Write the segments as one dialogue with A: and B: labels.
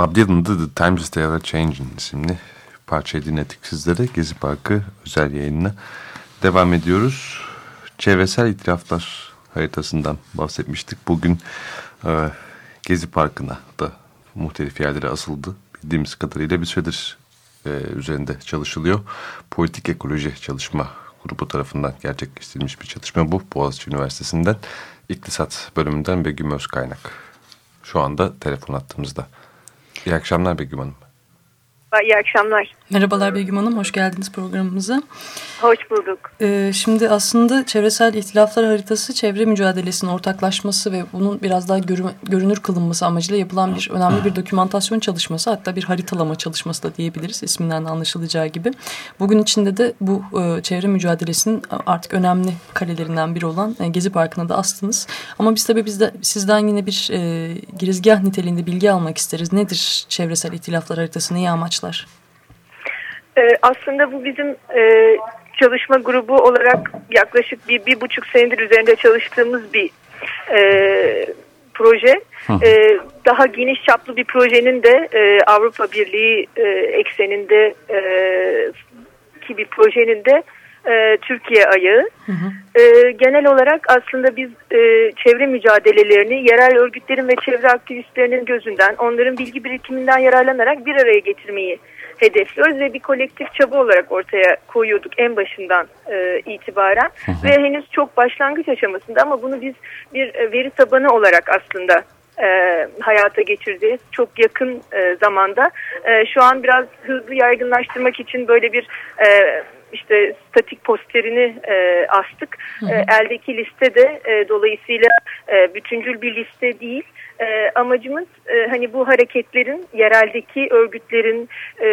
A: Bob Dylan'ın The Times They Are Changing isimli parçayı dinledik sizlere. Gezi Parkı özel yayınına devam ediyoruz. Çevresel itiraflar haritasından bahsetmiştik. Bugün e, Gezi Parkı'na da muhtelif yerlere asıldı. Bildiğimiz kadarıyla bir süredir e, üzerinde çalışılıyor. Politik Ekoloji Çalışma Grubu tarafından gerçekleştirilmiş bir çalışma bu. Boğaziçi Üniversitesi'nden İktisat bölümünden Begüm Özkaynak. Şu anda telefon attığımızda. İyi akşamlar Begüm Hanım.
B: İyi akşamlar.
C: Merhabalar Begüm Hanım, hoş geldiniz programımıza.
B: Hoş bulduk.
C: Ee, şimdi aslında çevresel ihtilaflar haritası çevre mücadelesinin ortaklaşması ve bunun biraz daha görü görünür kılınması amacıyla yapılan bir önemli bir dokümantasyon çalışması hatta bir haritalama çalışması da diyebiliriz isminden de anlaşılacağı gibi. Bugün içinde de bu e, çevre mücadelesinin artık önemli kalelerinden biri olan e, Gezi Parkı'na da astınız. Ama biz tabii bizde, sizden yine bir e, girizgah niteliğinde bilgi almak isteriz. Nedir çevresel ihtilaflar haritası, neyi amaçlar?
B: Ee, aslında bu bizim e, çalışma grubu olarak yaklaşık bir, bir buçuk senedir üzerinde çalıştığımız bir e, proje. E, daha geniş çaplı bir projenin de e, Avrupa Birliği e, ekseninde e, ki bir projenin de e, Türkiye ayağı. Hı hı. E, genel olarak aslında biz e, çevre mücadelelerini yerel örgütlerin ve çevre aktivistlerinin gözünden, onların bilgi birikiminden yararlanarak bir araya getirmeyi hedefliyoruz ve bir kolektif çaba olarak ortaya koyuyorduk en başından e, itibaren hı hı. ve henüz çok başlangıç aşamasında ama bunu biz bir e, veri tabanı olarak aslında e, hayata geçireceğiz. Çok yakın e, zamanda. E, şu an biraz hızlı yaygınlaştırmak için böyle bir e, işte statik posterini e, astık. Hı hı. E, eldeki liste de e, dolayısıyla e, bütüncül bir liste değil. E, amacımız e, hani bu hareketlerin yereldeki örgütlerin e,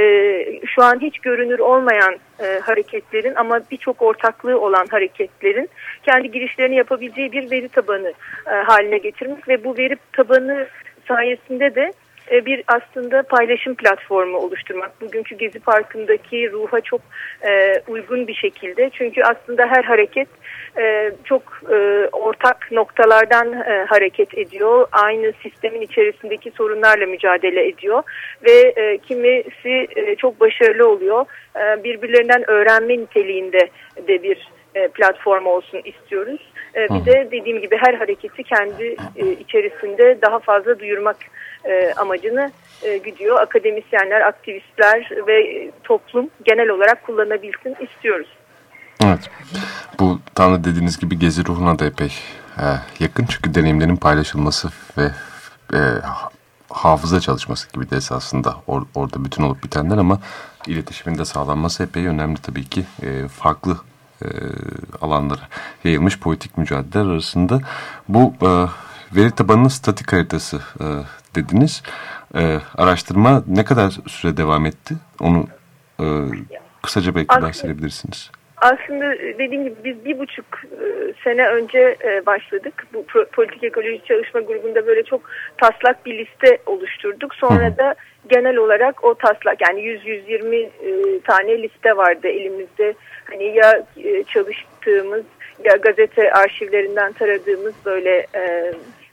B: şu an hiç görünür olmayan e, hareketlerin ama birçok ortaklığı olan hareketlerin kendi girişlerini yapabileceği bir veri tabanı e, haline getirmek ve bu veri tabanı sayesinde de bir aslında paylaşım platformu oluşturmak. Bugünkü Gezi Parkı'ndaki ruha çok e, uygun bir şekilde. Çünkü aslında her hareket e, çok e, ortak noktalardan e, hareket ediyor. Aynı sistemin içerisindeki sorunlarla mücadele ediyor. Ve e, kimisi e, çok başarılı oluyor. E, birbirlerinden öğrenme niteliğinde de bir e, platform olsun istiyoruz. E, bir de dediğim gibi her hareketi kendi e, içerisinde daha fazla duyurmak e, amacını e, güdüyor. Akademisyenler, aktivistler ve toplum genel olarak kullanabilsin istiyoruz.
A: Evet. Bu tam dediğiniz gibi gezi ruhuna da epey e, yakın. Çünkü deneyimlerin paylaşılması ve e, hafıza çalışması gibi de esasında or, orada bütün olup bitenler ama iletişimin de sağlanması epey önemli tabii ki. E, farklı e, alanlara yayılmış politik mücadele arasında. Bu e, veri tabanının statik haritası e, dediniz. E, araştırma ne kadar süre devam etti? Onu e, kısaca belki Aslında, bahsedebilirsiniz.
B: Aslında dediğim gibi biz bir buçuk e, sene önce e, başladık. Bu politik ekoloji çalışma grubunda böyle çok taslak bir liste oluşturduk. Sonra Hı. da genel olarak o taslak yani 100-120 e, tane liste vardı elimizde. Hani ya çalıştığımız ya gazete arşivlerinden taradığımız böyle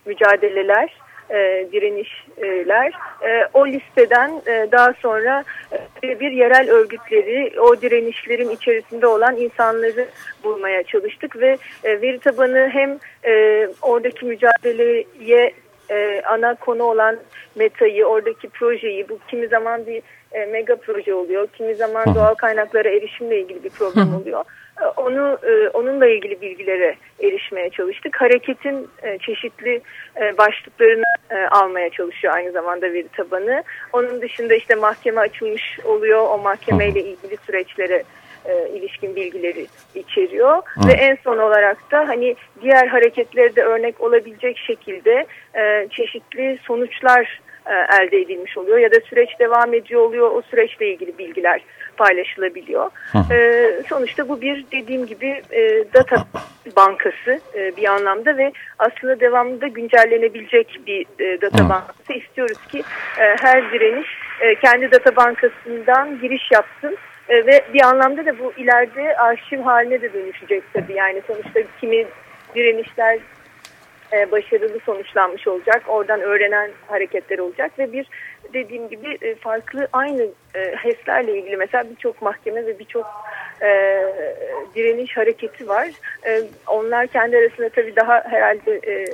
B: mücadeleler e, direnişler. E, o listeden e, daha sonra e, bir yerel örgütleri, o direnişlerin içerisinde olan insanları bulmaya çalıştık ve e, veri tabanı hem e, oradaki mücadeleye e, ana konu olan metayı, oradaki projeyi, bu kimi zaman bir e, mega proje oluyor, kimi zaman doğal kaynaklara erişimle ilgili bir problem oluyor onu e, onunla ilgili bilgilere erişmeye çalıştık. Hareketin e, çeşitli e, başlıklarını almaya çalışıyor aynı zamanda veri tabanı. Onun dışında işte mahkeme açılmış oluyor. O mahkemeyle ilgili süreçlere ilişkin bilgileri içeriyor. Hı. Ve en son olarak da hani diğer hareketlerde örnek olabilecek şekilde çeşitli sonuçlar elde edilmiş oluyor ya da süreç devam ediyor oluyor. O süreçle ilgili bilgiler paylaşılabiliyor. E, sonuçta bu bir dediğim gibi e, data bankası e, bir anlamda ve aslında devamında güncellenebilecek bir e, data Hı. bankası. istiyoruz ki e, her direniş e, kendi data bankasından giriş yapsın. E, ve bir anlamda da bu ileride arşiv haline de dönüşecek tabii. Yani sonuçta kimi direnişler e, başarılı sonuçlanmış olacak. Oradan öğrenen hareketler olacak ve bir dediğim gibi e, farklı aynı e, HES'lerle ilgili mesela birçok mahkeme ve birçok e, direniş hareketi var. E, onlar kendi arasında tabii daha herhalde e,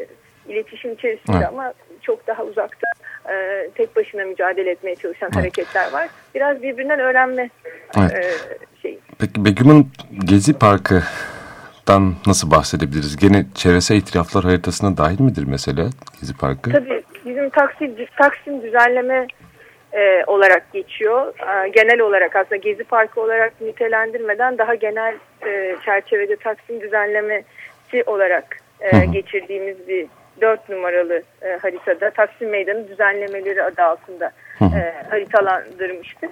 B: iletişim içerisinde evet. ama çok daha uzakta e, tek başına mücadele etmeye çalışan evet. hareketler var. Biraz birbirinden öğrenme evet. e,
A: şey. Peki Begüm'ün Gezi Parkı Dan nasıl bahsedebiliriz? Gene çevresel itiraflar haritasına dahil midir mesela Gezi Parkı?
B: Tabii bizim Taksim, Taksim düzenleme e, olarak geçiyor. E, genel olarak aslında Gezi Parkı olarak nitelendirmeden daha genel e, çerçevede Taksim düzenlemesi olarak e, geçirdiğimiz bir dört numaralı e, haritada Taksim Meydanı düzenlemeleri adı altında e, haritalandırmıştık.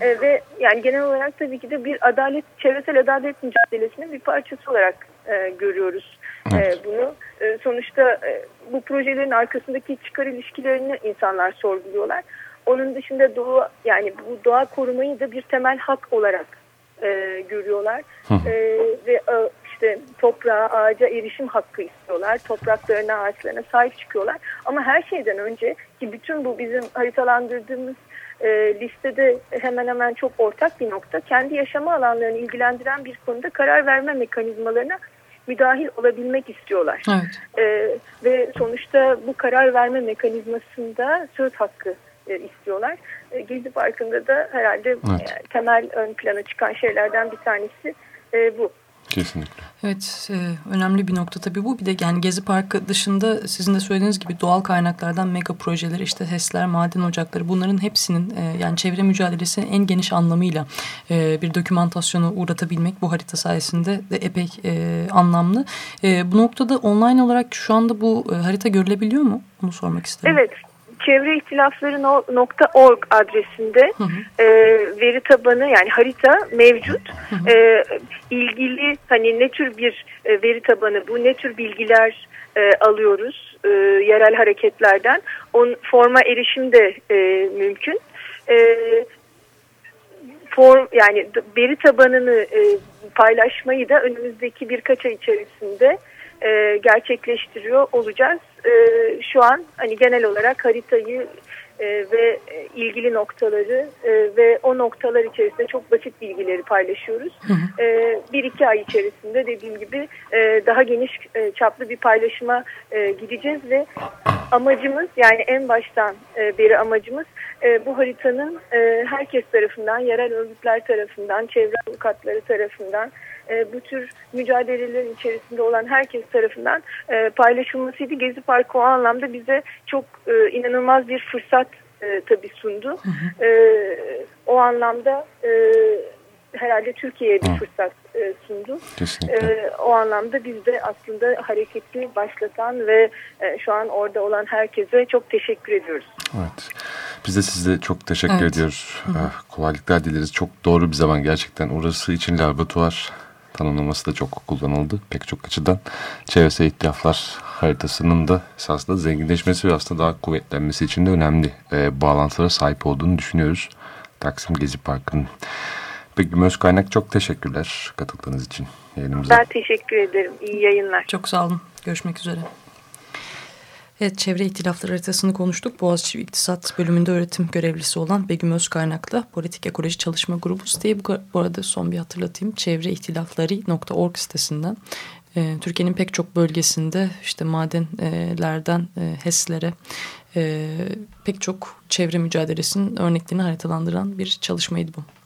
B: e, ve yani genel olarak tabii ki de bir adalet, çevresel adalet mücadelesinin bir parçası olarak e, görüyoruz e, bunu. E, sonuçta e, bu projelerin arkasındaki çıkar ilişkilerini insanlar sorguluyorlar. Onun dışında doğa yani bu doğa korumayı da bir temel hak olarak e, görüyorlar. E, ve e, işte toprağa, ağaca erişim hakkı istiyorlar. Topraklarına, ağaçlarına sahip çıkıyorlar. Ama her şeyden önce ki bütün bu bizim haritalandırdığımız e, listede hemen hemen çok ortak bir nokta. Kendi yaşama alanlarını ilgilendiren bir konuda karar verme mekanizmalarına müdahil olabilmek istiyorlar. Evet. E, ve sonuçta bu karar verme mekanizmasında söz hakkı e, istiyorlar. E, Gezi Parkı'nda da herhalde evet. e, temel ön plana çıkan şeylerden bir tanesi e, bu.
A: Kesinlikle.
C: Evet, e, önemli bir nokta tabii bu. Bir de yani Gezi Parkı dışında sizin de söylediğiniz gibi doğal kaynaklardan mega projeler, işte HES'ler, maden ocakları bunların hepsinin e, yani çevre mücadelesinin en geniş anlamıyla e, bir dokümantasyonu uğratabilmek bu harita sayesinde de epey e, anlamlı. Bu noktada online olarak şu anda bu harita görülebiliyor mu? Onu sormak istedim.
B: Evet, çevreihtilafları.org adresinde hı hı. E, veri tabanı yani harita mevcut. Hı hı. E, ilgili hani ne tür bir e, veri tabanı bu ne tür bilgiler e, alıyoruz e, yerel hareketlerden. On, forma erişim de e, mümkün. E, form yani veri tabanını e, paylaşmayı da önümüzdeki birkaç ay içerisinde e, gerçekleştiriyor olacağız. E, şu an hani genel olarak haritayı e, ve ilgili noktaları e, ve o noktalar içerisinde çok basit bilgileri paylaşıyoruz. Hı hı. E, bir iki ay içerisinde dediğim gibi e, daha geniş e, çaplı bir paylaşıma e, gideceğiz ve amacımız yani en baştan e, beri amacımız e, bu haritanın e, herkes tarafından, yerel örgütler tarafından, çevre avukatları tarafından e, bu tür mücadelelerin içerisinde olan herkes tarafından e, paylaşılmasıydı. Gezi Parkı o anlamda bize çok e, inanılmaz bir fırsat e, tabii sundu. Hı hı. E, o anlamda e, herhalde Türkiye'ye bir Hı. fırsat e, sundu. E, o anlamda biz de aslında hareketi başlatan ve e, şu an orada olan herkese çok teşekkür ediyoruz.
A: Evet. Biz de size çok teşekkür evet. ediyoruz. Hı. Ah, kolaylıklar dileriz. Çok doğru bir zaman gerçekten. Orası için laboratuvar tanımlaması da çok kullanıldı. Pek çok açıdan çevresel ihtilaflar haritasının da esasında zenginleşmesi ve aslında daha kuvvetlenmesi için de önemli e, bağlantılara sahip olduğunu düşünüyoruz. Taksim Gezi Parkı'nın. Peki Möz Kaynak çok teşekkürler katıldığınız için
B: yayınımıza. Ben teşekkür ederim. İyi yayınlar.
C: Çok sağ olun. Görüşmek üzere. Evet, çevre ihtilafları haritasını konuştuk. Boğaziçi İktisat bölümünde öğretim görevlisi olan Begüm Özkaynak'la Politik Ekoloji Çalışma Grubu siteyi bu, arada son bir hatırlatayım. çevreihtilafları.org sitesinden e, Türkiye'nin pek çok bölgesinde işte madenlerden e, HES'lere e, pek çok çevre mücadelesinin örneklerini haritalandıran bir çalışmaydı bu.